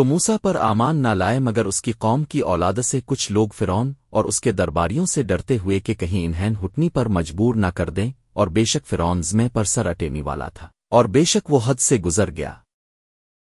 تو موسا پر آمان نہ لائے مگر اس کی قوم کی اولاد سے کچھ لوگ فرون اور اس کے درباریوں سے ڈرتے ہوئے کہ کہیں انہین ہٹنی پر مجبور نہ کر دیں اور بے شک فرون زمے پر سر اٹینے والا تھا اور بے شک وہ حد سے گزر گیا۔